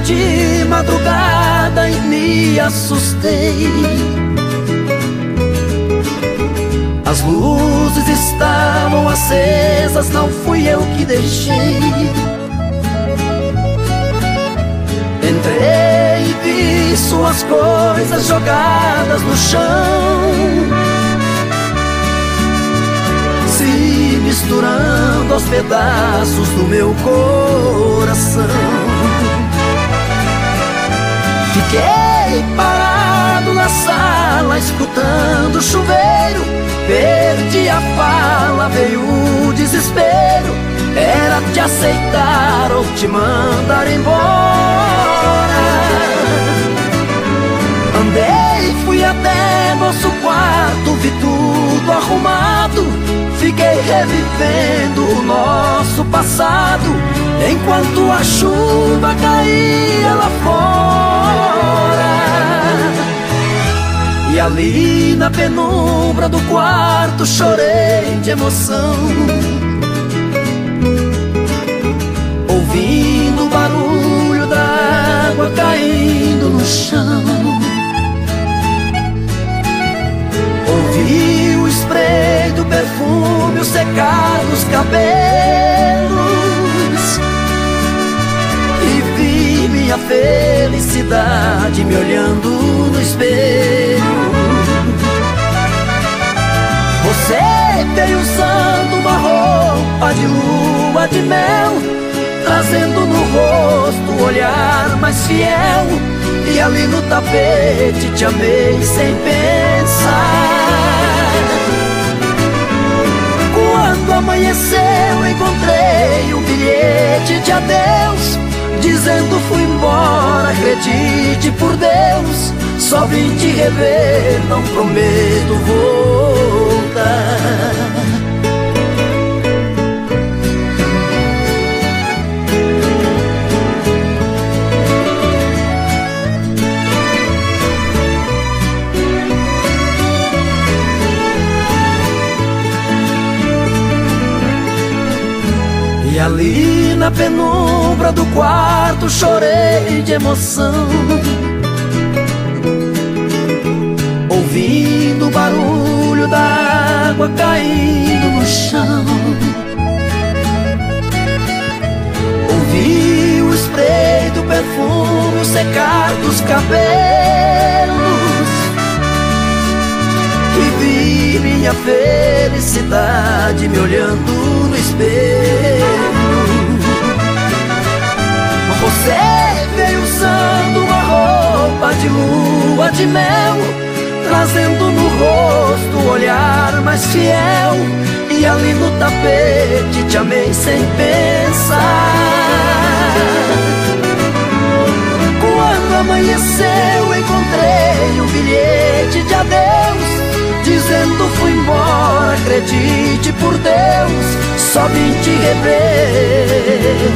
de madrugada e me assustei. As luzes estavam acesas, não fui eu que deixei. Entrei e vi suas coisas jogadas no chão. Misturando aos pedaços do meu coração. Fiquei parado na sala escutando o chuveiro. Perdi a fala, veio o desespero. Era te aceitar ou te mandar embora. Andei, fui até nosso quarto, vi tudo arrumado. Fiquei revivendo o nosso passado Enquanto a chuva caía lá fora. E ali na penumbra do quarto chorei de emoção. Ouvindo o barulho da água caindo no chão. Ouvi o spray do perfume secar nos cabelos felicidade me olhando no espelho. Você veio usando uma roupa de lua de mel, trazendo no rosto o olhar mais fiel. E ali no tapete te amei sem pensar. Quando amanheceu, encontrei um bilhete de adeus Dizendo fui embora, acredite por Deus Só vim te rever, não prometo voltar ali na penumbra do quarto chorei de emoção. Ouvindo o barulho da água caindo no chão. Ouvi o spray do perfume secar dos cabelos. E vi minha felicidade me olhando no lua de mel Trazendo no rosto o olhar mais fiel E ali no tapete te amei sem pensar. Quando amanheceu encontrei um bilhete de adeus Dizendo fui embora, acredite por Deus Só vim te rever